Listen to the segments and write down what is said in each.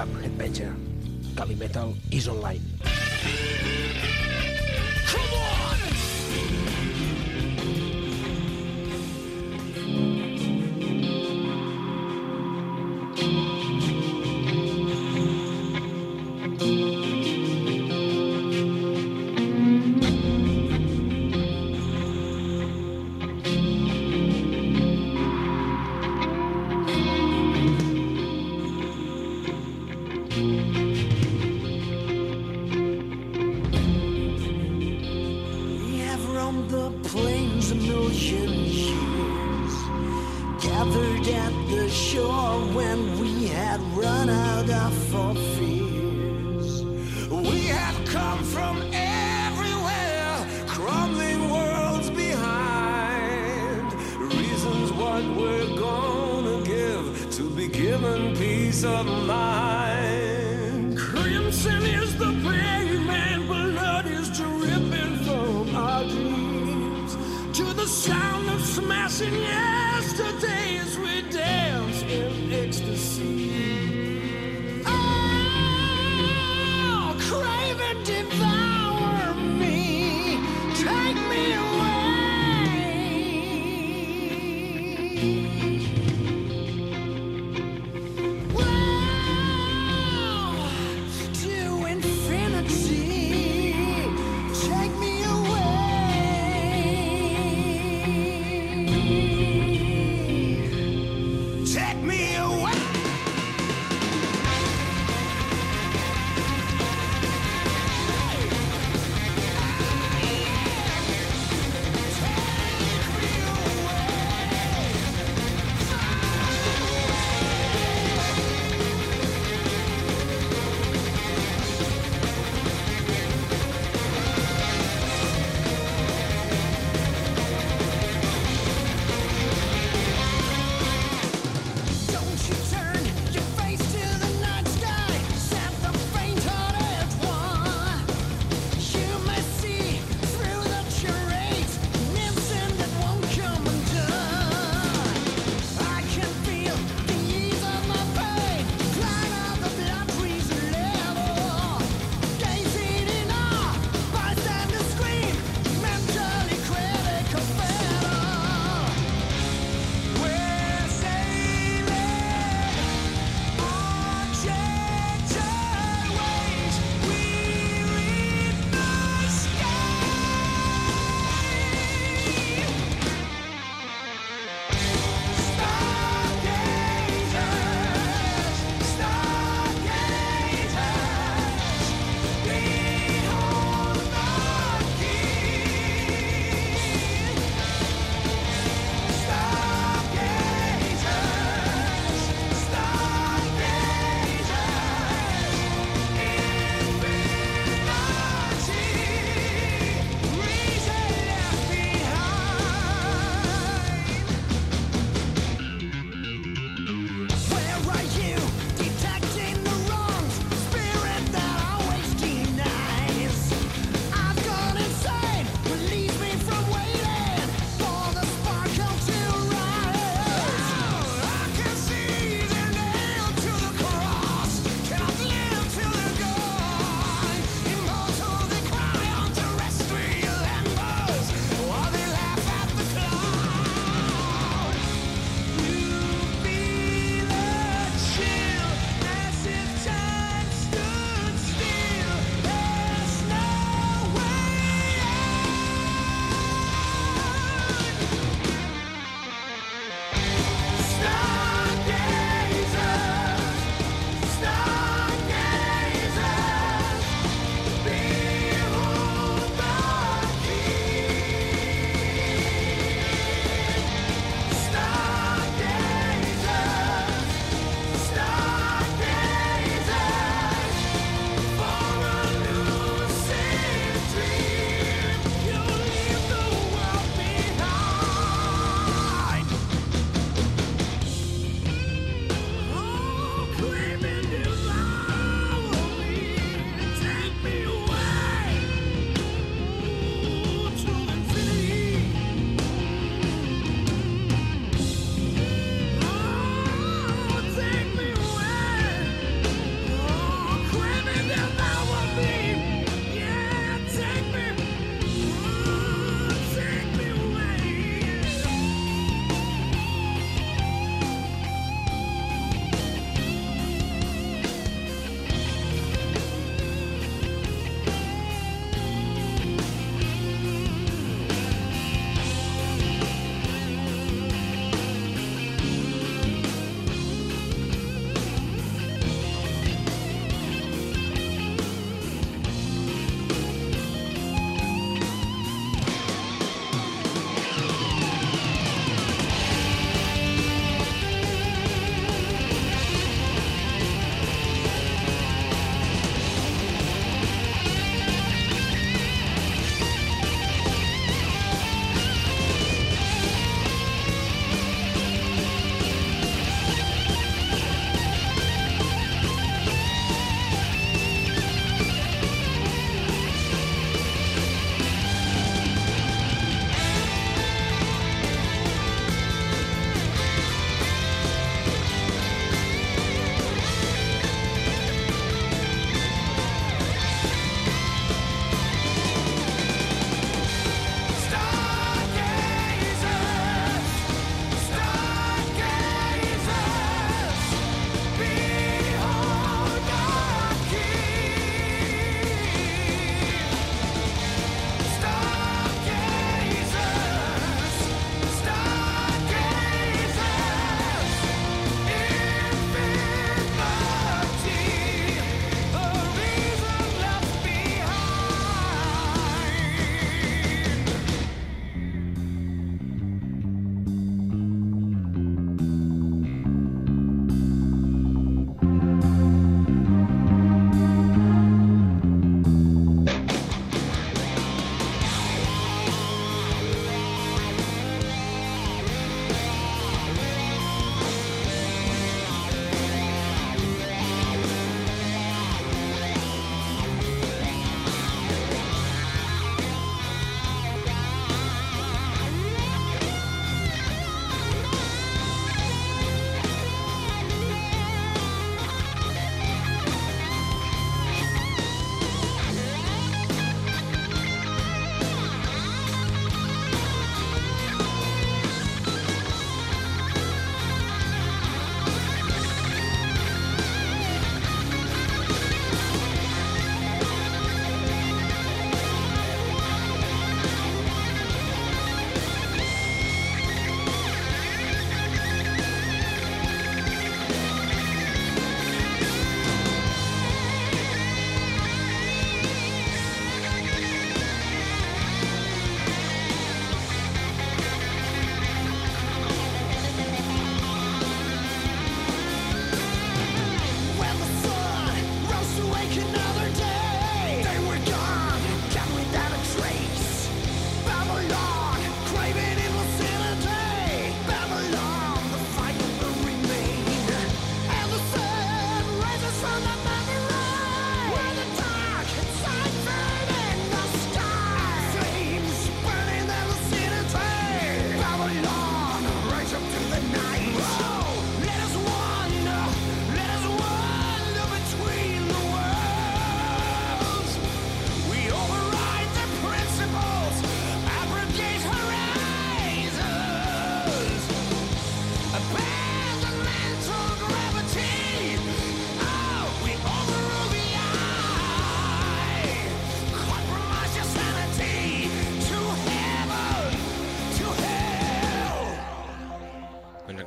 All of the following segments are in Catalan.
Bandcamp, Headbanger. Cali Metal is online.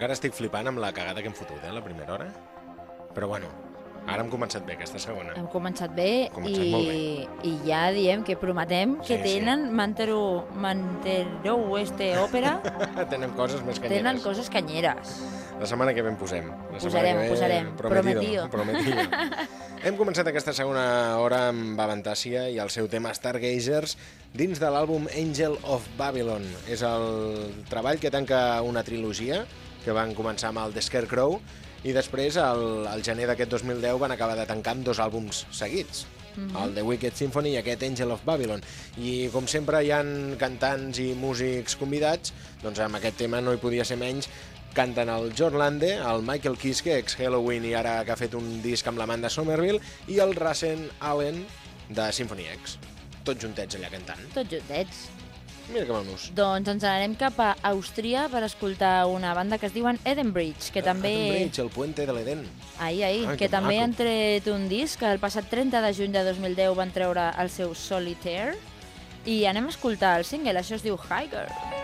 Encara estic flipant amb la cagada que hem fotut, eh, la primera hora. Però bueno, ara hem començat bé aquesta segona. Hem començat bé, començat molt i, i ja diem que prometem que Sí, sí. tenen Mantero, Mantero Oeste Òpera, Tenen coses més canyeres. tenen coses canyeres. La setmana que ve en posem. La Posarem, que ve, posarem. Prometido. Prometido. prometido. Hem començat aquesta segona hora amb Avantàcia i el seu tema Stargazers dins de l'àlbum Angel of Babylon. És el treball que tanca una trilogia que van començar amb el The Scarecrow i després, al, al gener d'aquest 2010, van acabar de tancar amb dos àlbums seguits. el The Wicked Symphony i aquest Angel of Babylon. I com sempre hi han cantants i músics convidats, doncs amb aquest tema no hi podia ser menys, canten el John Lande, el Michael Kiske, ex-Halloween i ara que ha fet un disc amb l'Amanda Somerville, i el Rasen Allen de Symphony X. Tots juntets allà cantant. Tots juntets. Mira que manos. Doncs ens anarem cap a Àustria per escoltar una banda que es diuen Edenbridge, que també... Adam Bridge, el puente de l'Eden. Ahir, ahir, Ai, que que també han tret un disc, que el passat 30 de juny de 2010 van treure el seu Solitaire, i anem a escoltar el single, això es diu Higher. Come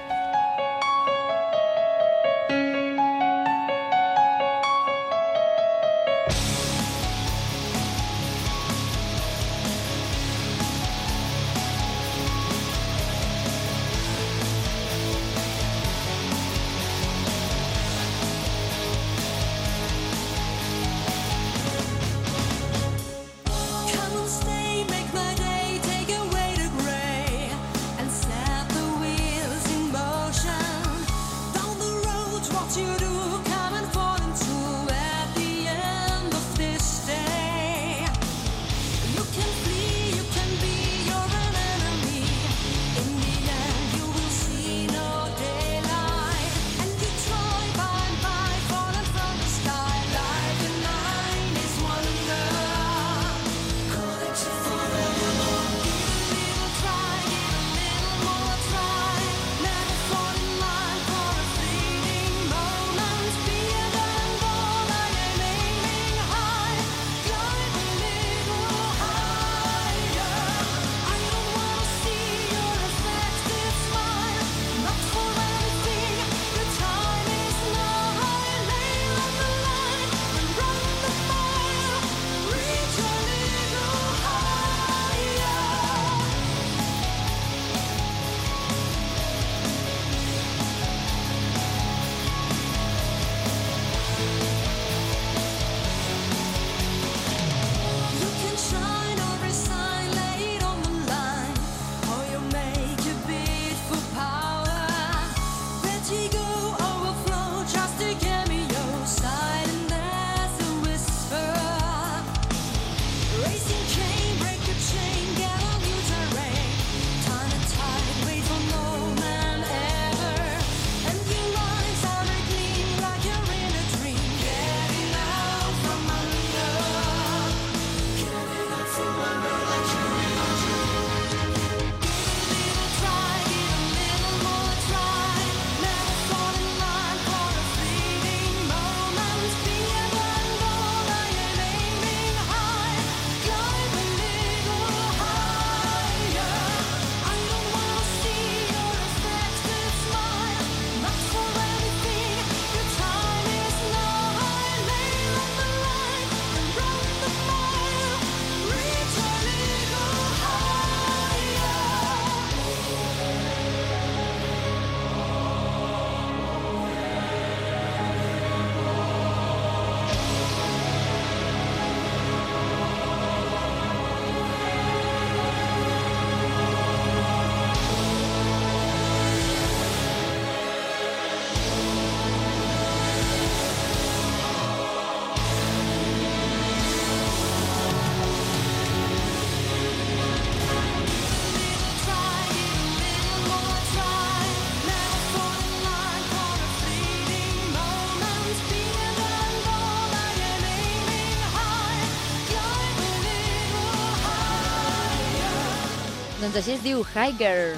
Doncs així es diu Higher.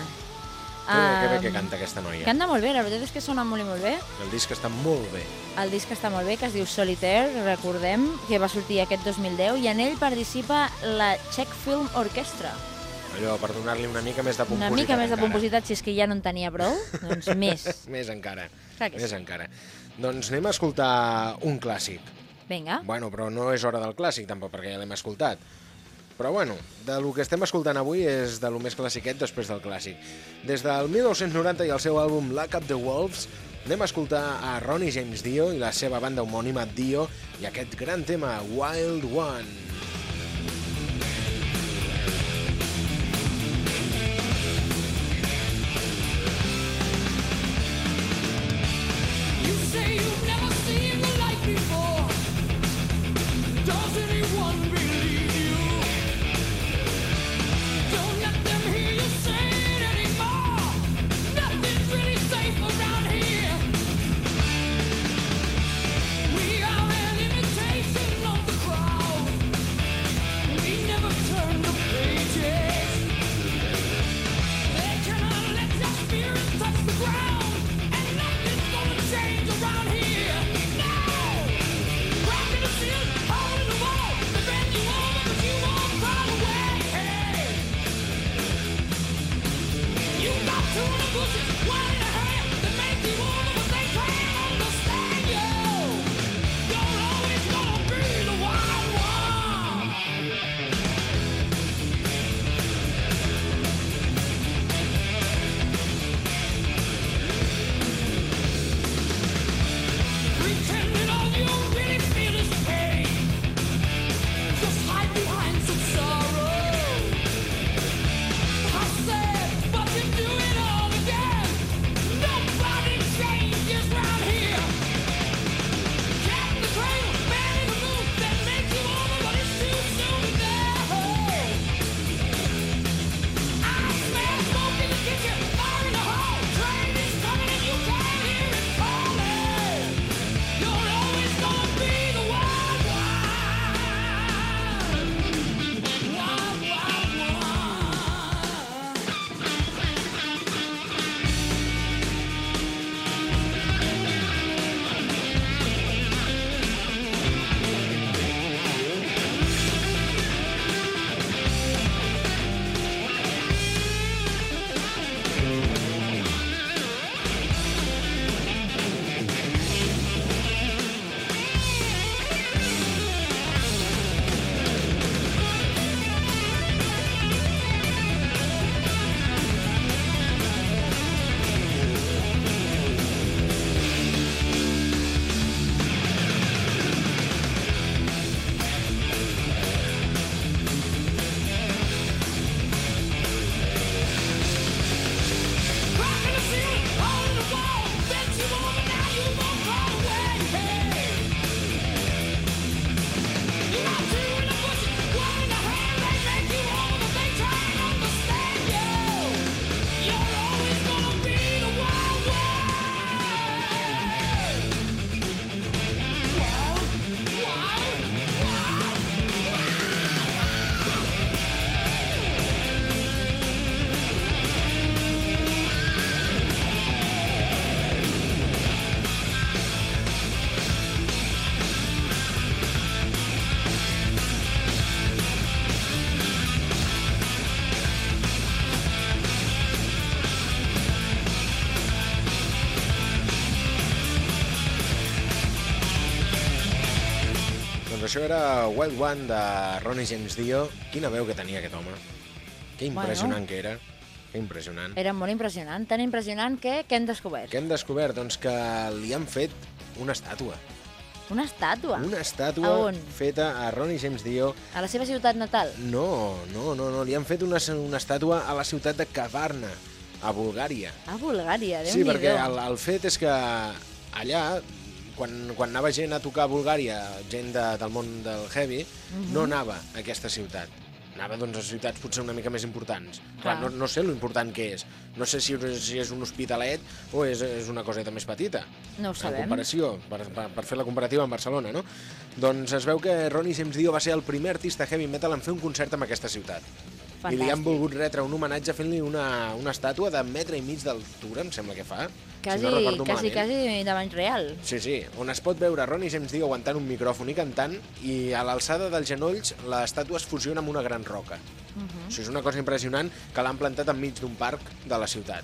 Que bé, que bé que canta aquesta noia. Canta molt bé, la veritat és que sona molt i molt bé. El disc està molt bé. El disc està molt bé, que es diu Solitaire, recordem, que va sortir aquest 2010, i en ell participa la Czech Film Orchestra. Allò, per donar-li una mica més de Una pompositat. mica més de encara. pompositat, si és que ja no en tenia prou, doncs més. Més encara. Clar més sí. encara. Doncs anem a escoltar un clàssic. Vinga, Bueno, però no és hora del clàssic, tampoc, perquè ja l'hem escoltat. Però bueno, de lo que estem escoltant avui és de lo més classiquet després del clàssic. Des del 1990 i el seu àlbum Lock Up the Wolves, anem a escoltar a Ronnie James Dio i la seva banda homònima Dio i aquest gran tema, Wild One. Això era Wild One de Ronnie James Dio. Quina veu que tenia aquest home. Que impressionant que era. Que impressionant. era molt impressionant. Tan impressionant que què hem descobert? Què hem descobert? Doncs que li han fet una estàtua. Una estàtua. Una estàtua A on? feta a Ronnie James Dio. A la seva ciutat natal. No, no, no, no. Li han fet una, una estàtua a la ciutat de Kavarna, a Bulgària. A Bulgària, déu Sí, nhi perquè el, el fet és que allà, quan, quan anava gent a tocar a Bulgària, gent de, del món del heavy, Mhm. no anava a aquesta ciutat. Anava doncs, a ciutats potser una mica més importants. Clar, no, no sé lo important que és. No sé si, si és un hospitalet o és, és una coseta més petita. No ho En sabem. comparació, per, per, per fer la comparativa amb Barcelona, no? Doncs es veu que Ronnie James Dio va ser el primer artista heavy metal en fer un concert en aquesta ciutat. I li han Fantàstic. volgut retre un homenatge fent-li una, una estàtua de metre i mig d'altura, em sembla que fa. Quasi, si no quasi, malament. quasi de bany real. Sí, sí, on es pot veure Ronnie James Dio aguantant un micròfon i cantant i a l'alçada dels genolls l'estàtua es fusiona amb una gran roca. -huh. Això és una cosa impressionant que l'han plantat enmig d'un parc de la ciutat.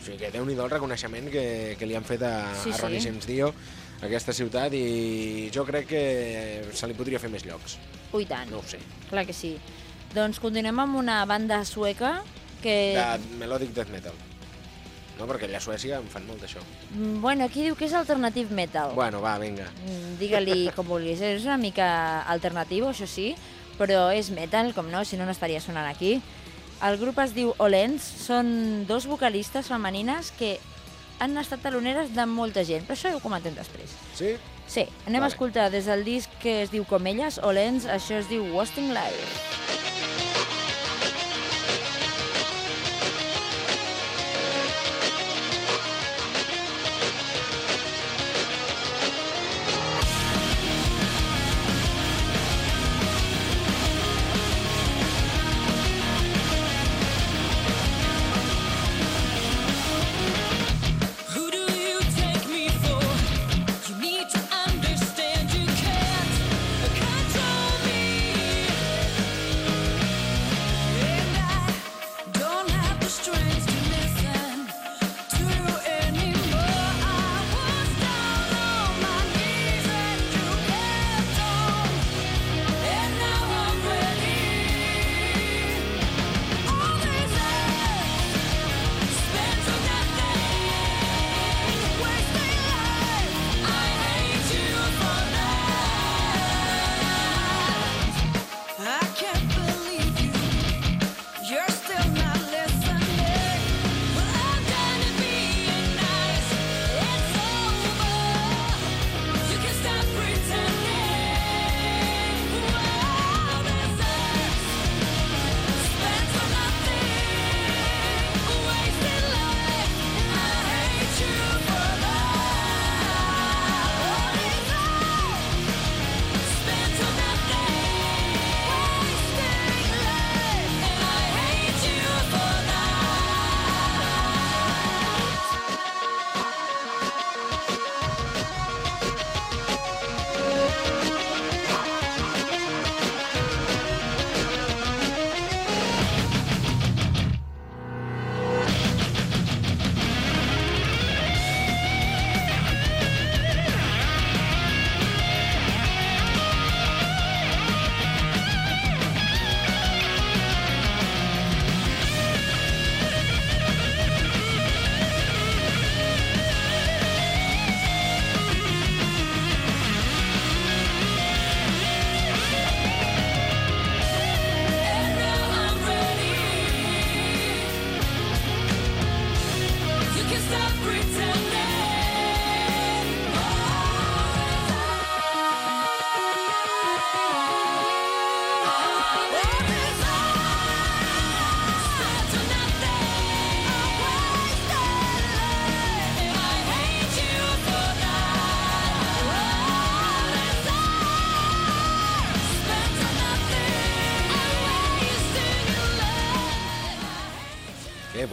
O sigui que déu-n'hi-do el reconeixement que, que li han fet a, Sí, a sí. Ronnie James Dio a aquesta ciutat i jo crec que se li podria fer més llocs. Ui, tant. No ho sé. Clar que sí. Doncs continuem amb una banda sueca que... De Melodic Death Metal. No, perquè allà a Suècia en fan molt d'això. Mm, Bueno, aquí diu que és alternative metal. Bueno, va, vinga. Mm, Digue-li com vulguis. És una mica alternatiu, això sí, però és metal, com no, si no, no estaria sonant aquí. El grup es diu Olens, són dos vocalistes femenines que han estat taloneres de molta gent, però això ho comentem després. Sí? Sí, anem Vale. a escoltar des del disc que es diu Com elles, Olens, això es diu Wasting Life.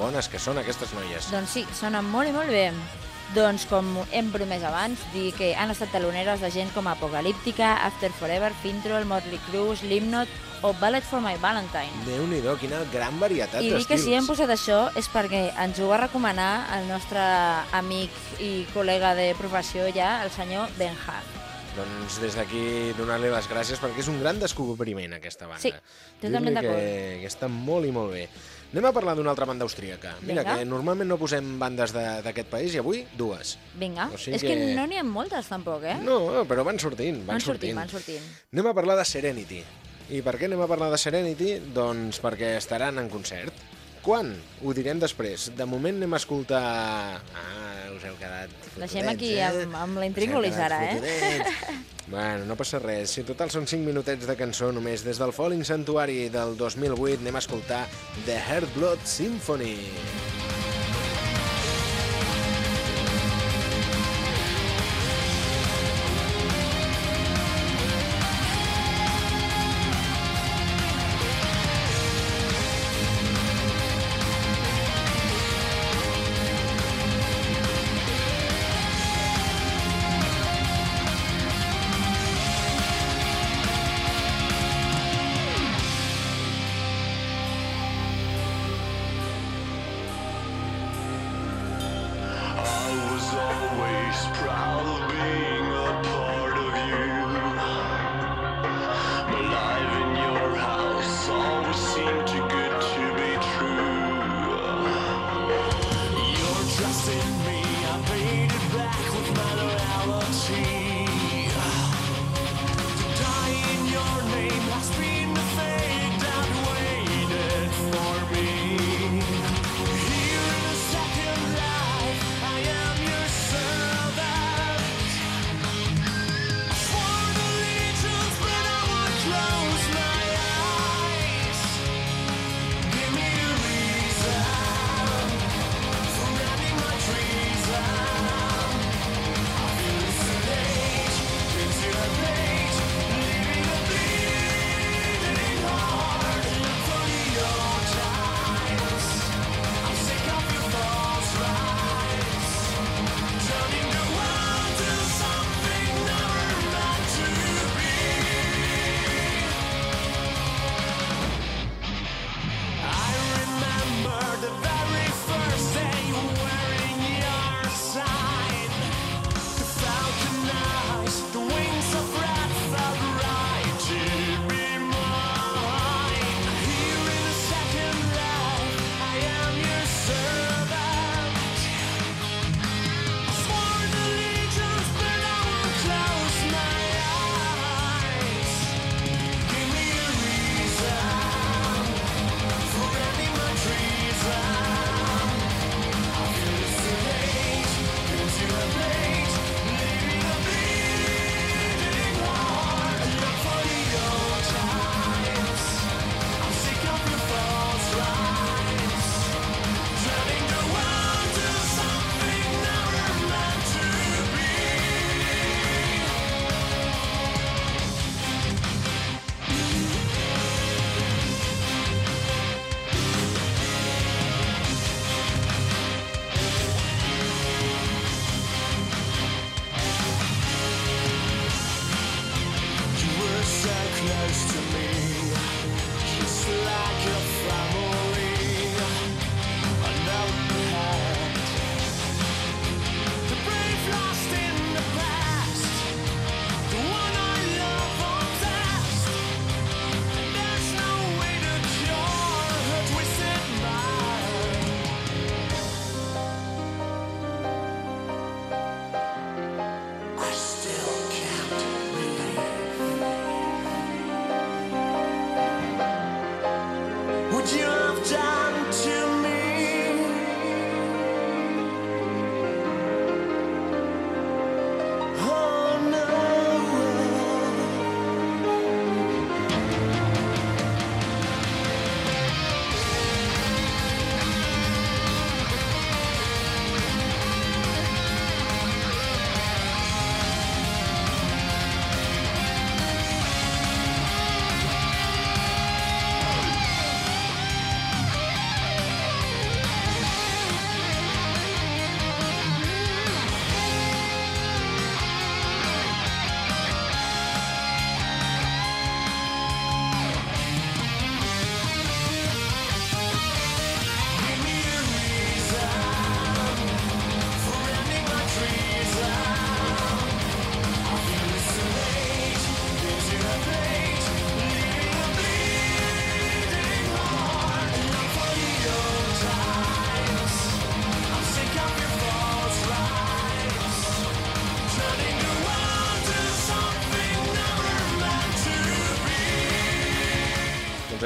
Bones que són aquestes noies. Doncs sí, sona molt i molt bé. Doncs com hem promès abans, dir que han estat taloneres de gent com Apocalíptica, After Forever, Fintroll, Motley Crue, Slipknot o Ballet for My Valentine. Déu-n'hi-do, quina gran varietat I dir que d'estils. si hem posat això és perquè ens ho va recomanar el nostre amic i col·lega de professió ja, el senyor Ben Hart. Doncs des d'aquí donar-li les gràcies perquè és un gran descobriment aquesta banda. Sí, totalment d'acord. Que, que està molt i molt bé. Anem a parlar d'una altra banda austríaca. Mira, Vinga. que normalment no posem bandes de- d'aquest país i avui dues. Vinga, O sigui és que... que- no n'hi ha moltes tampoc, eh? No, però van sortint, van, van sortint, van sortint. Anem a parlar de Serenity. I per què anem a parlar de Serenity? Doncs perquè estaran en concert. Quan? Ho direm després. De moment anem a escoltar... Ah, us heu quedat Deixem fotudets, aquí eh? amb- amb quedat ara, eh? fotudets. Bueno, no passa res. Si total són 5 minutets de cançó només, des del Falling Sanctuary del 2008 anem a escoltar The Heartblood Symphony.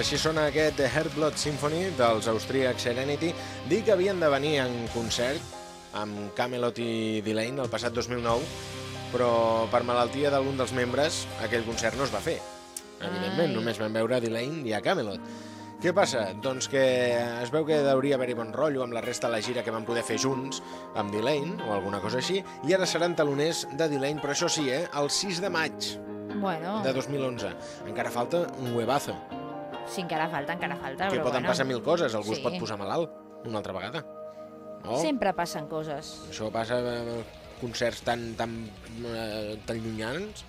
així sona aquest The Heartblood Symphony dels austríacs Serenity, dir que havien de venir en concert amb Camelot i Delane el passat 2009, però per malaltia d'algun dels membres aquell concert no es va fer. Evidentment, Ai. només van veure Delane i a Camelot. Què passa? Doncs que es veu que hauria haver-hi bon rotllo amb la resta de la gira que van poder fer junts amb Delane o alguna cosa així, i ara seran taloners de Delane, però això sí, eh? el 6 de maig bueno. de 2011. Encara falta un huevazo. Sí, encara falta, encara falta. Que poden bueno. passar mil coses, algú sí. es pot posar malalt una altra vegada. No? Sempre passen coses. Això passa a concerts tan, tan, eh, tan llunyans.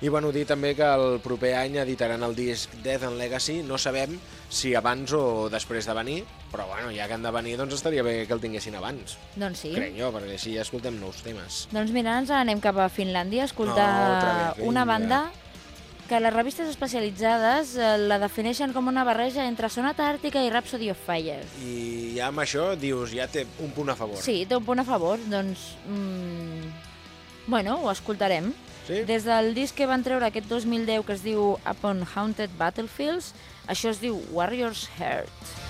I bueno, dir també que el proper any editaran el disc Death and Legacy, no sabem si abans o després de venir, però bueno, ja que han de venir, doncs estaria bé que el tinguessin abans. Doncs sí. Crec jo, perquè així ja escoltem nous temes. Doncs mira, ens anem cap a Finlàndia a escoltar no, una banda que les revistes especialitzades eh, la defineixen com una barreja entre Sonata Àrtica i Rhapsody of Fire. I ja amb això dius, ja té un punt a favor. Sí, té un punt a favor, doncs... Mm, bueno, ho escoltarem. Sí? Des del disc que van treure aquest 2010 que es diu Upon Haunted Battlefields, això es diu Warrior's Heart. I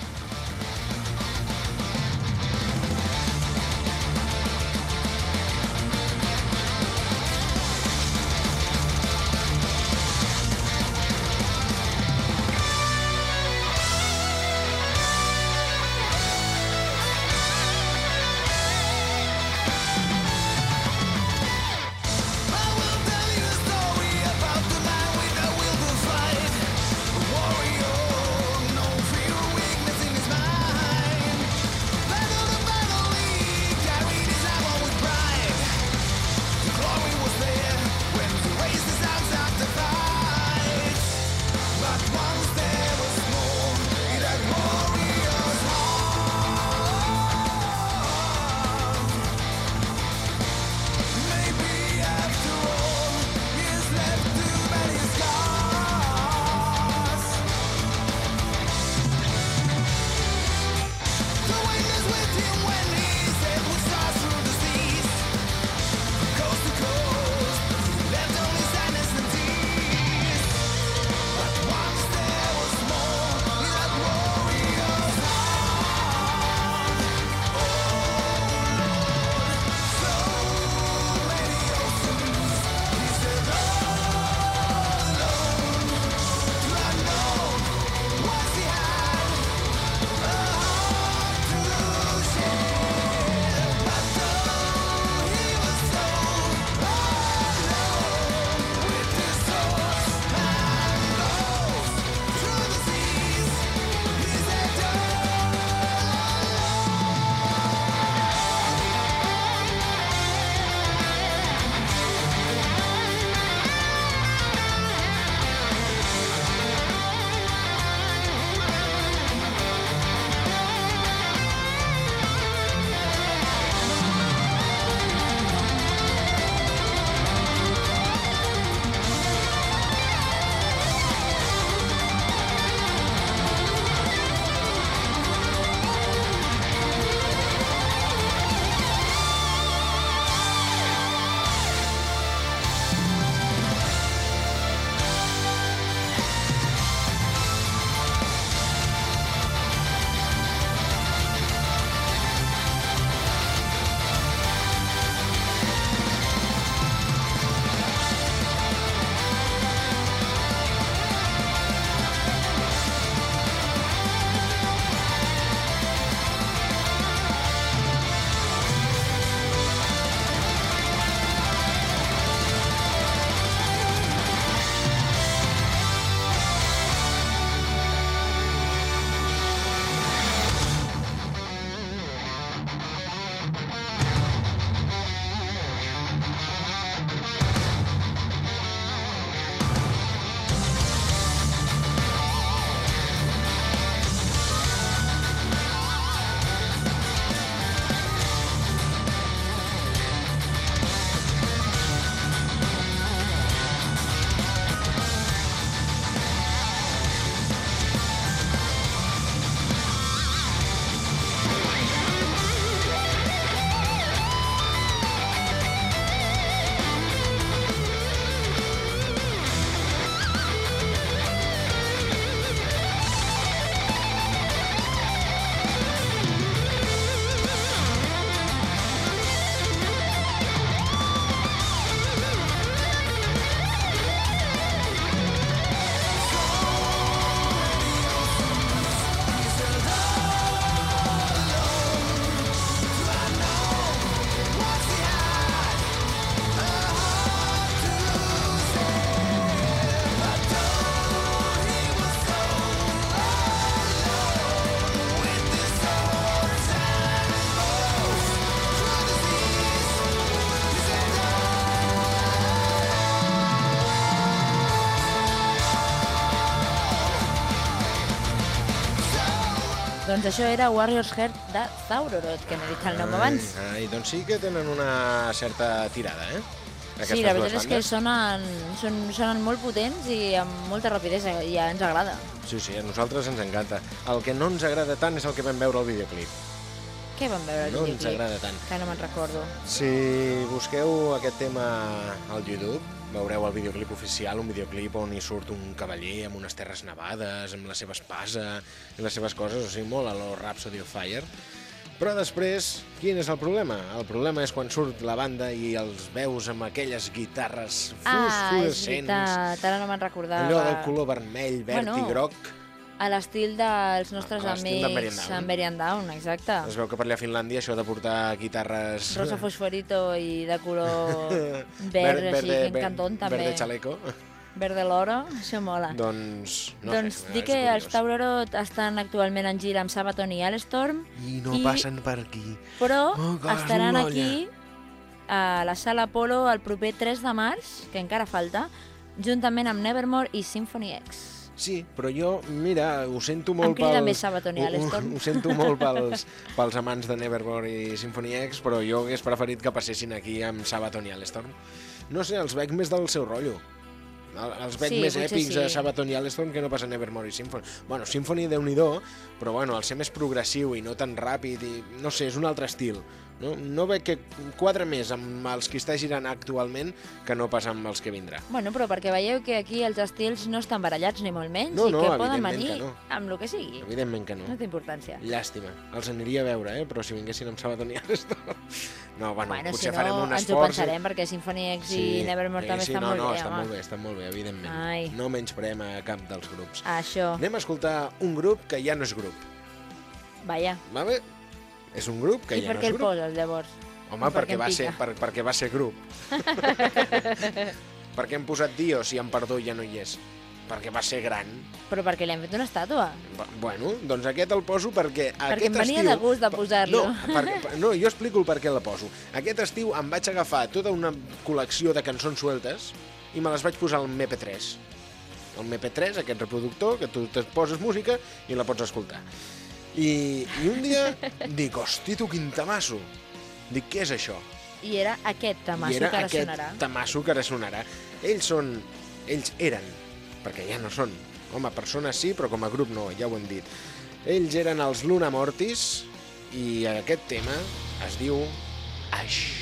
Doncs això era Warrior's Heart de Zaurorot, que n'he dit el nom abans. Ai, doncs sí que tenen una certa tirada, eh? Aquestes Sí, la veritat és que sonen, són, sonen molt potents i amb molta rapidesa, i ja ens agrada. Sí, sí, a nosaltres ens encanta. El que no ens agrada tant és el que vam veure al videoclip. Què vam veure al No ens videoclip? agrada tant. Que no me'n recordo. Si busqueu aquest tema al YouTube, veureu el videoclip oficial, un videoclip on hi surt un cavaller amb unes terres nevades, amb la seva espasa i les seves coses, o sigui, molt a lo Rhapsody of Fire. Però després, quin és el problema? El problema és quan surt la banda i els veus amb aquelles guitarres Ah, és veritat, ara no me'n recordava. allò del color vermell, verd Bueno, i groc. A l'estil dels nostres A amics en Mary Down, exacte. Es veu que per allà a Finlàndia això de portar guitarres... Rosa fosforito i de color verd, així, en cantón també. Verde chaleco. Verde l'oro, això mola. Doncs, no doncs sé, dir que els. Taurorot estan actualment en gira amb Sabaton i Alstorm, I no i- passen per aquí. però Oh, és estaran aquí a la sala Apolo el proper 3 de març, que encara falta, juntament amb Nevermore i Symphony X. Sí, però jo, mira, ho sento molt Em crida pels... més Sabaton i ho- ho- sento molt pels, pels amants de Nevermore i Symphony X, però jo hagués preferit que passessin aquí amb Sabaton i Alestorm. No sé, els veig més del seu rotllo. El- Els veig Sí, més èpics a sí. Sabaton i Alestorm que no passa a Nevermore i Symphony. Bueno, Symphony, déu nhi però bueno, al ser més progressiu i no tan ràpid, i no sé, és un altre estil. No, no veig que quadra més amb els que està girant actualment que no pas amb els que vindrà. Bueno, però perquè veieu que aquí els estils no estan barallats ni molt menys No, i no, que poden venir que no. amb el que sigui. Evidentment que no. No té importància. Llàstima. Els aniria a veure, eh? Però si vinguessin amb Sabaton i. No, bueno, bueno, si potser no, farem un ens ho esforç... pensarem, perquè Symphony X i Nevermore també sí, estan no, molt no, bé, estan home. molt bé, estan molt bé, evidentment. Ai. No menysprem a cap dels grups. Això, Anem a escoltar un grup que ja no és grup. vaja. Va bé? És un grup que I ja per no què és el grup. poses, llavors? Home, per perquè què va, ser, per, perquè va ser grup. per què hem posat Dio si en Perdó ja no hi és? Perquè va ser gran. Però perquè li han fet una estàtua. Bu- Bueno, doncs aquest el poso perquè Perquè aquest em venia estiu... de gust de posar-lo. No, perquè, no, jo explico el per què la poso. Aquest estiu em vaig agafar tota una col·lecció de cançons sueltes i me les vaig posar al MP3. El MP3, aquest reproductor, que tu te poses música i la pots escoltar. I, i un dia dic, hosti, tu, quin tamasso. Dic, què és això? I era aquest tamasso I era que ara aquest sonarà. tamasso que ara sonarà. Ells són... Ells eren, perquè ja no són. Home, persones sí, però com a grup no, ja ho hem dit. Ells eren els Luna Mortis i aquest tema es diu Ash.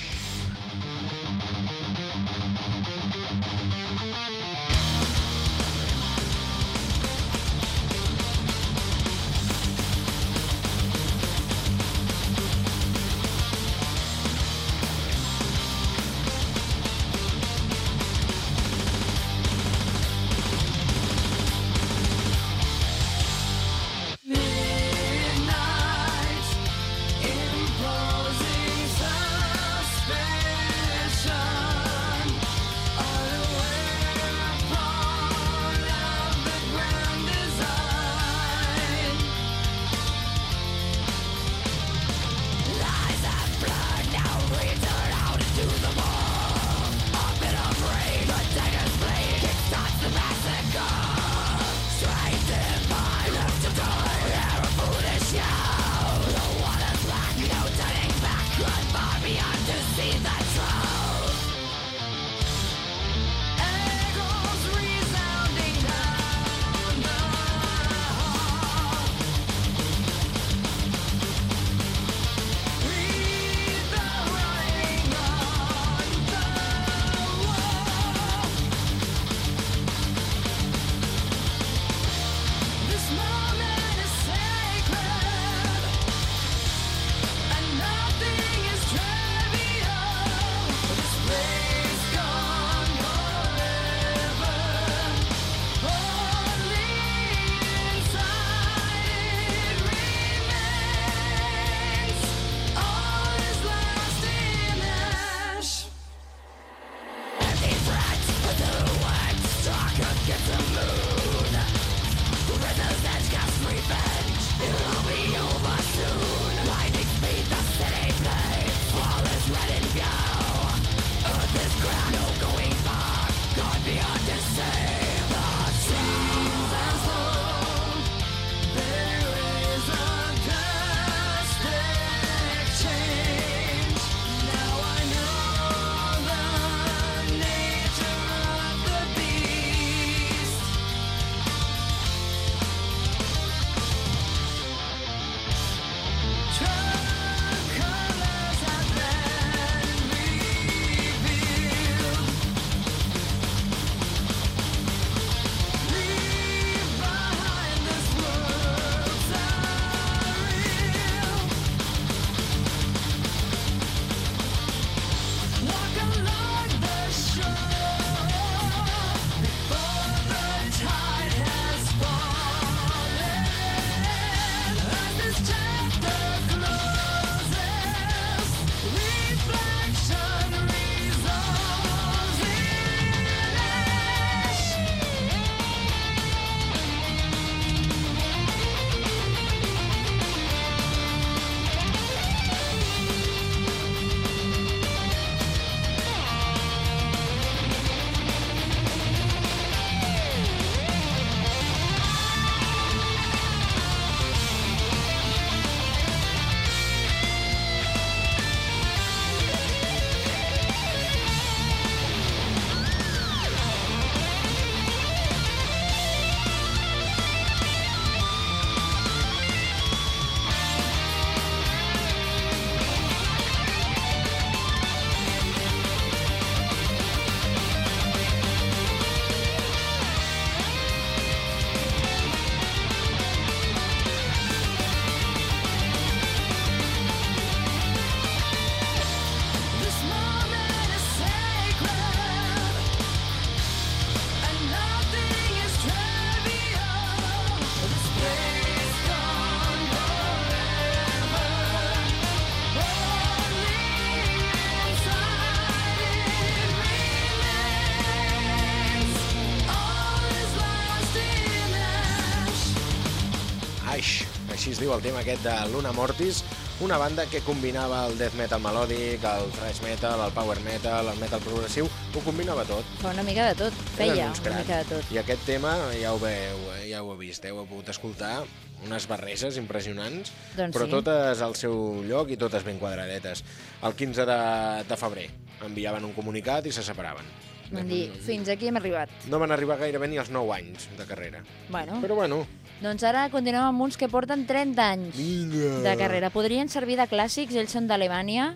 Es diu el tema aquest de Luna Mortis, una banda que combinava el death metal melòdic, el thrash metal, el power metal, el metal progressiu, ho combinava tot. Fa una mica de tot, feia una mica de tot. I aquest tema, ja ho veu, eh, ja ho heu vist, eh, ho heu pogut escoltar, unes barreses impressionants, Doncs però sí. totes al seu lloc i totes ben quadradetes. El 15 de, de febrer enviaven un comunicat i se separaven. Vam dir, fins aquí hem arribat. No van arribar gairebé ni als 9 anys de carrera. Bueno, Però bueno, doncs ara continuem amb uns que porten 30 anys vinga. de carrera. Podrien servir de clàssics, ells són d'Alemanya.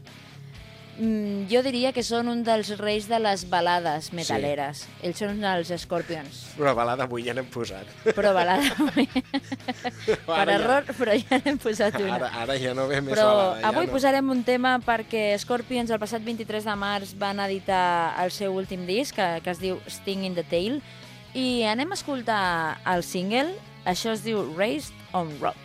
Mm, jo diria que són un dels reis de les balades metaleres. Ells són els Scorpions. Però balada avui ja n'hem posat. Però balada... per Ara ja- error, però ja n'hem posat una. Ara, ara ja no ve més Però balada. Ja avui no. posarem un tema perquè Scorpions el passat 23 de març van editar el seu últim disc, que, que es diu Sting in the Tail, i anem a escoltar el single, això es diu Raised on Rock.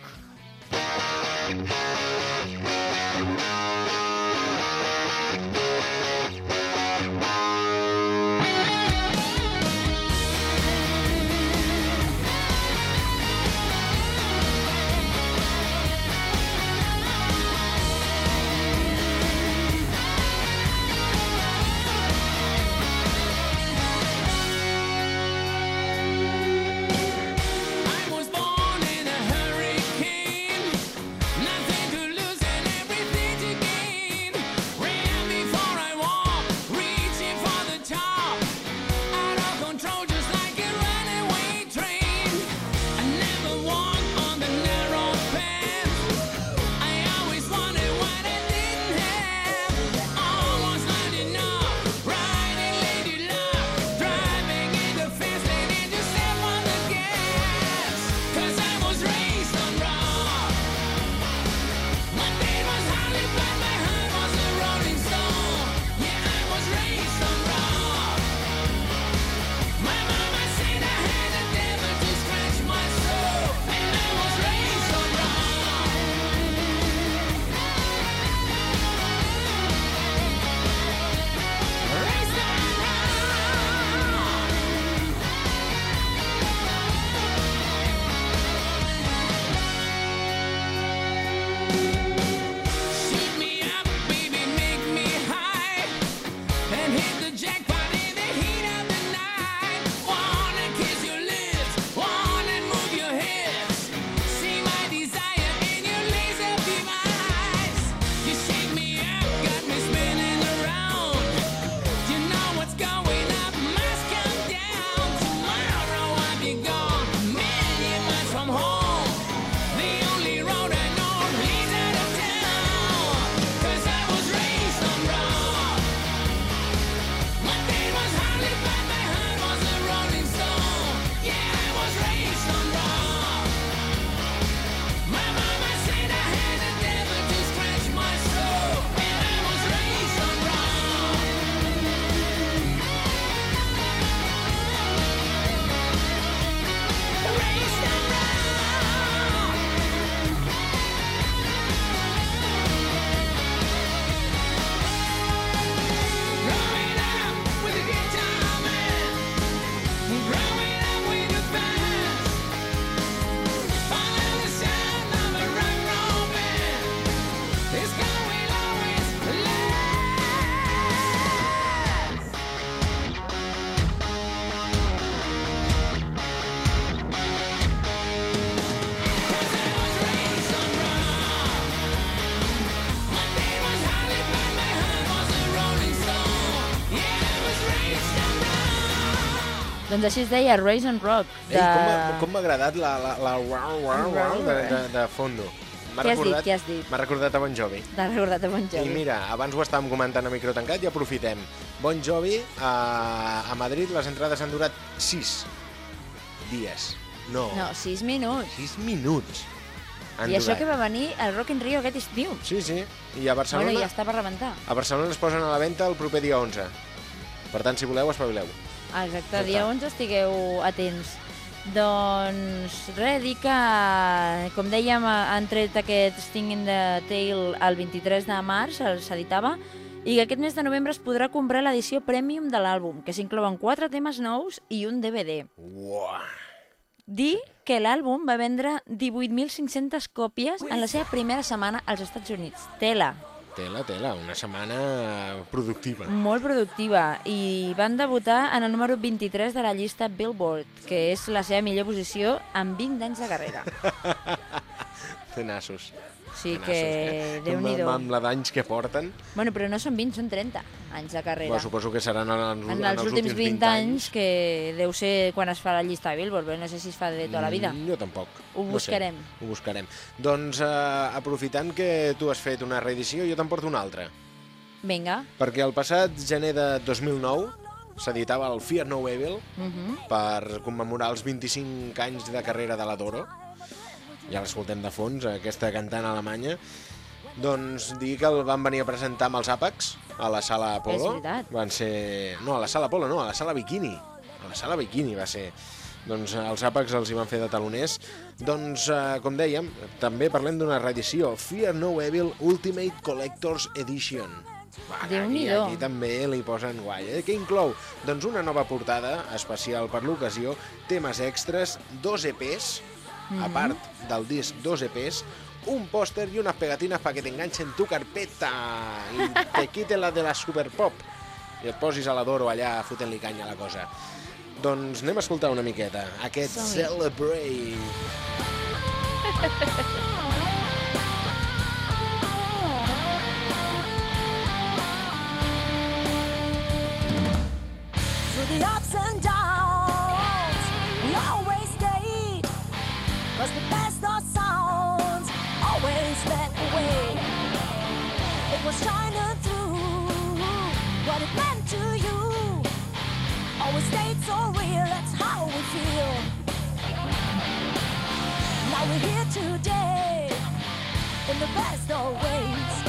Doncs així es deia, Raise and Rock. Ei, com m'ha- agradat la, la, la wow, wow, wow de, de, de fondo. M'ha Què has dit, recordat- què has dit? M'ha recordat a Bon Jovi. T'ha recordat a Bon I Jovi. mira, abans ho estàvem comentant a micro tancat i aprofitem. Bon Jovi, a, a Madrid les entrades han durat 6 dies. No, No, 6 minuts. 6 minuts. Han I això durat. que va venir al Rock in Rio aquest estiu. Sí, sí. I a Barcelona, Bueno, ja està per rebentar. a Barcelona es posen a la venda el proper dia 11. Per tant, si voleu, espavileu. Exacte, dia està. 11 estigueu atents. Doncs res, dir que, com dèiem, han tret aquest Sting in the Tail el 23 de març, s'editava, i que aquest mes de novembre es podrà comprar l'edició Premium de l'àlbum, que s'inclouen quatre temes nous i un DVD. Uah. dir que l'àlbum va vendre 18.500 còpies en la seva primera setmana als Estats Units. Tela, Tela, tela, una setmana productiva. molt productiva. I van debutar en el número 23 de la llista Billboard, que és la seva millor posició en 20 anys de carrera. Tenassos. Sí Tenassos, que, eh? déu-n'hi-do. Amb, amb la d'anys que porten, Bueno, però no són 20, són 30 anys de carrera. bueno, suposo que seran en, els, en els últims 20 anys, que deu ser quan es fa la llista de Billboard, però no sé si es fa de tota la vida. Mm, Jo tampoc. Ho No sé, buscarem. ho buscarem. Doncs, eh, aprofitant que tu has fet una reedició, jo te'n porto una altra. Vinga. Perquè el passat gener de 2009 s'editava el Fear No Evil Uh per commemorar els 25 anys de carrera de la Doro. Ja l'escoltem de fons, aquesta cantant alemanya. Doncs digui que el van venir a presentar amb els Àpex a la sala Apolo. És veritat. Van ser... No, a la sala Apolo no, a la sala Bikini. A la sala Bikini va ser. Doncs els Àpex els hi van fer de taloners. Doncs, eh, com dèiem, també parlem d'una reedició, Fear No Evil Ultimate Collector's Edition. Va, aquí, aquí també li posen guai. Eh? Què inclou? Doncs una nova portada especial per l'ocasió, temes extras, dos EPs, Mhm. a part del disc, dos EPs, un póster y unas pegatinas para que te enganchen tu carpeta i te quiten la de la Superpop i et posis a l'adoro allà fotent-li canya a la cosa. Doncs anem a escoltar una miqueta aquest. Celebrate. Through the ups and downs, the sounds always led the way. It was shining through what it meant to you. Always stayed so real, that's how we feel. Now we're here today in the best of ways.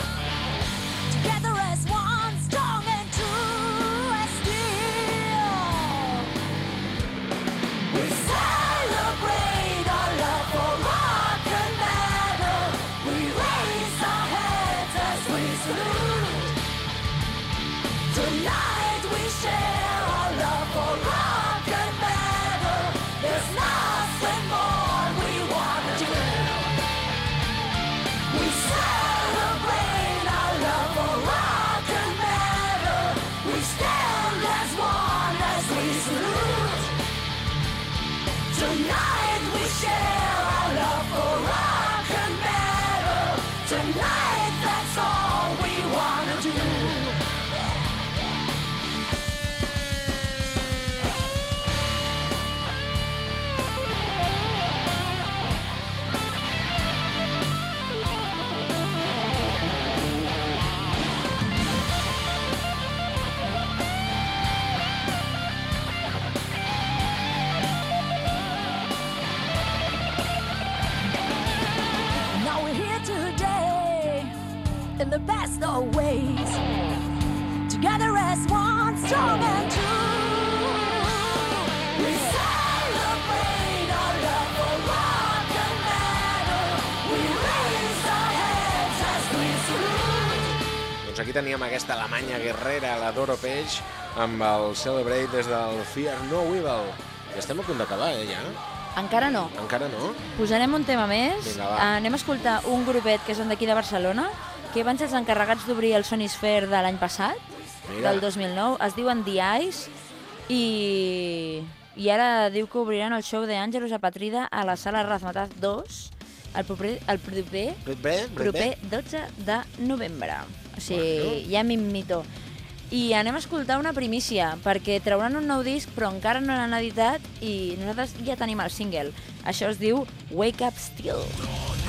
Aquí teníem aquesta alemanya guerrera, la Doro Page, amb el Celebrate des del Fear No Evil. I estem a punt d'acabar, eh, ja? Encara no. Encara no? Posarem un tema més. Vinga, va. Eh, Anem a escoltar un grupet que són d'aquí de Barcelona, que van ser els encarregats d'obrir el Sony Sphere de l'any passat, Mira. del 2009. Es diuen The Eyes i, i ara diu que obriran el show d'Àngelus Apatrida a la sala Razmataz 2 el proper, el proper, Bé, proper 12 de novembre. O sigui, ja m'imito. I anem a escoltar una primícia, perquè trauran un nou disc, però encara no l'han editat i nosaltres ja tenim el single. Això es diu Wake Up Still. Don't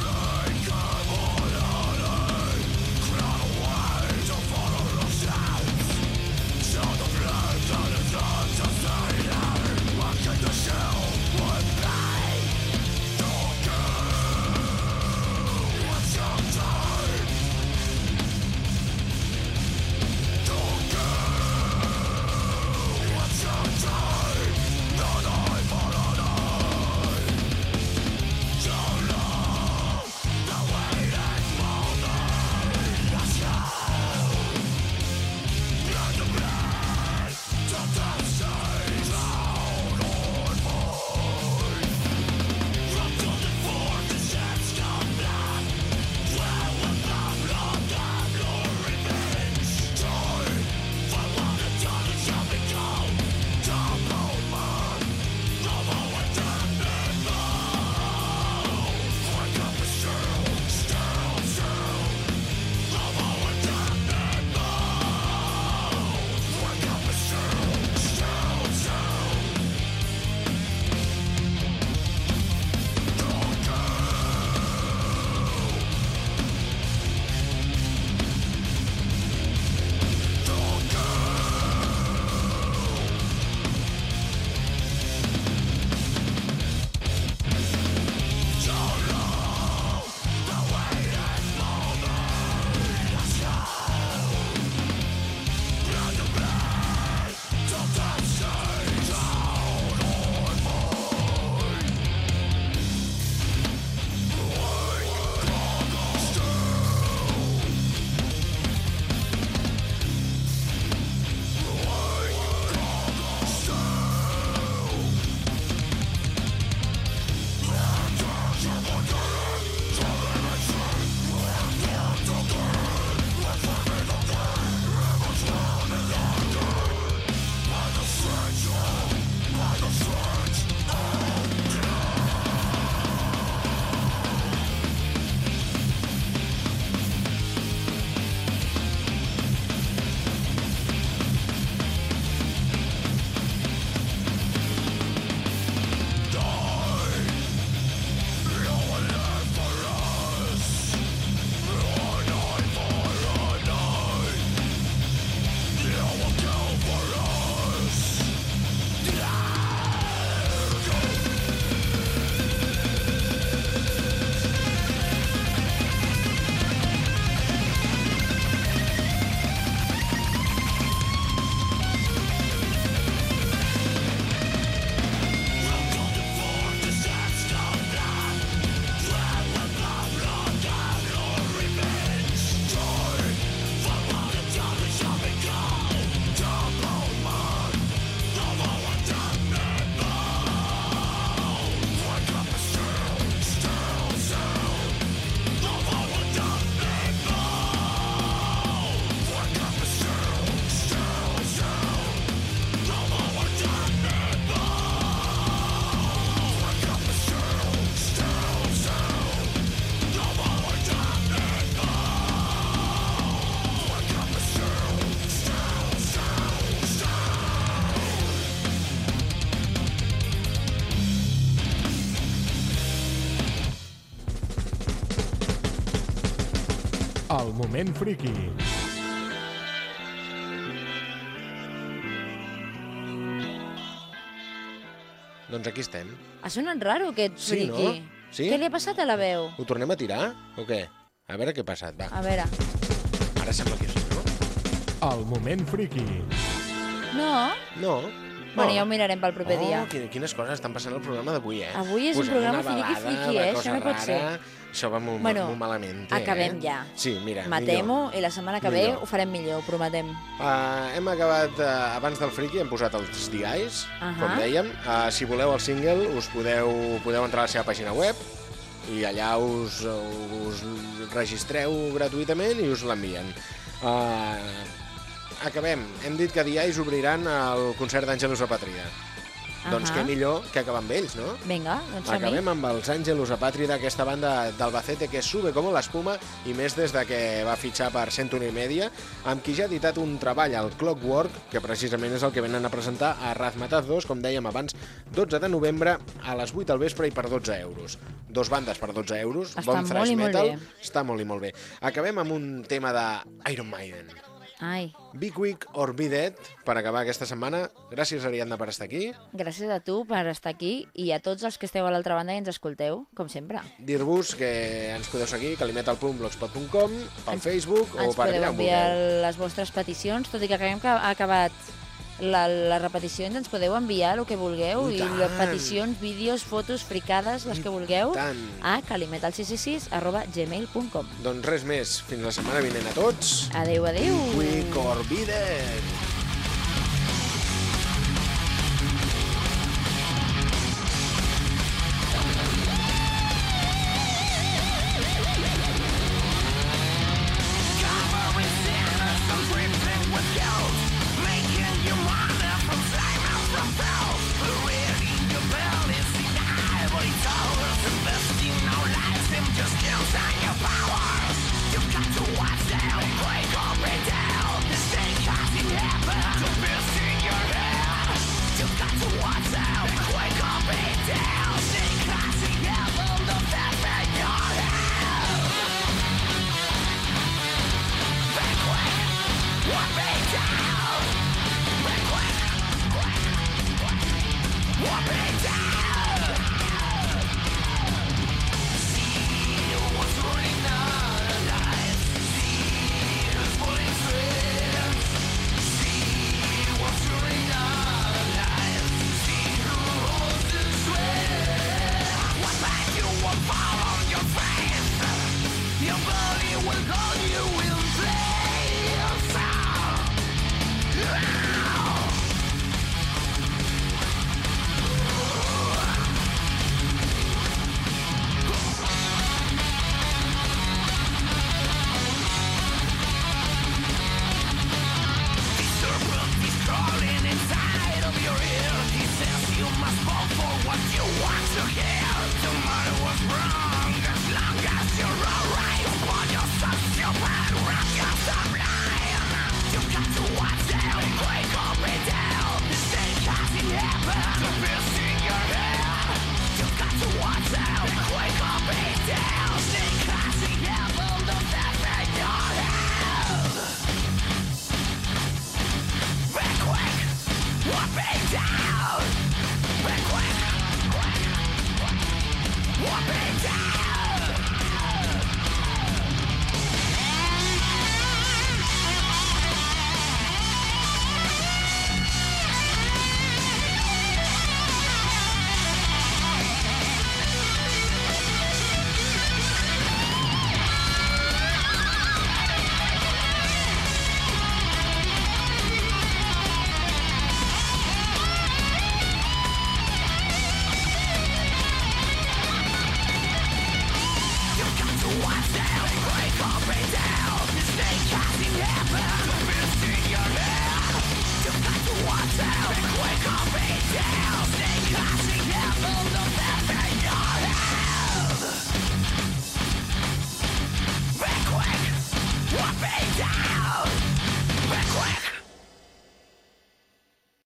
moment friki. Doncs aquí estem. Ha sonat raro aquest Sí, no? friqui. Sí? Què li ha passat a la veu? Ho tornem a tirar o què? A veure què ha passat, va. A veure. Ara sembla que sí, no? El moment friki. No? No. Bueno, ja ho mirarem pel proper oh, dia. quin- quines coses estan passant al programa d'avui, eh? Avui és un Posem programa una eh? Això no pot rara. ser. Això va molt, Bueno, molt malament, Acabem eh? ja. Sí, mira, Matem-ho millor. i la setmana que ve Millor. ho farem millor, ho prometem. Uh, hem acabat, uh, abans del friki, hem posat els The Eyes, Ahà. com dèiem. Uh, si voleu el single, us podeu, podeu entrar a la seva pàgina web i allà us, us registreu gratuïtament i us l'envien. Uh, acabem. Hem dit que Eyes obriran el concert d'Àngelus Apatrida. Doncs Ahà. què millor que acabar amb ells, no? Vinga, doncs. Acabem amb els Àngelus Apàtrida, aquesta banda d'Albacete que sube com l'espuma i més des de que va fitxar per Century Media, amb qui ja ha editat un treball al Clockwork, que precisament és el que venen a presentar a Razmataz 2, com dèiem abans, 12 de novembre a les 8 del vespre i per 12 euros. Dos bandes per 12 euros, Està bon molt thrash molt metal, bé. està molt i molt bé. Acabem amb un tema de Iron Maiden. Ai, Be Quick or Be Dead, per acabar aquesta setmana. Gràcies, Ariadna, per estar aquí. gràcies a tu per estar aquí i a tots els que esteu a l'altra banda i ens escolteu, com sempre. dir-vos que ens podeu seguir calimetalpunt.blogspot.com pel Facebook o Ens per podeu allà on enviar les vostres peticions, tot i que acabem que ha acabat la, les repeticions, ens podeu enviar el que vulgueu I i, les peticions, vídeos, fotos, fricades, les que vulgueu, tant. a calimetal666 arroba gmail.com. Doncs res més. Fins la setmana vinent a tots. Adeu, adeu. Quick or be dead.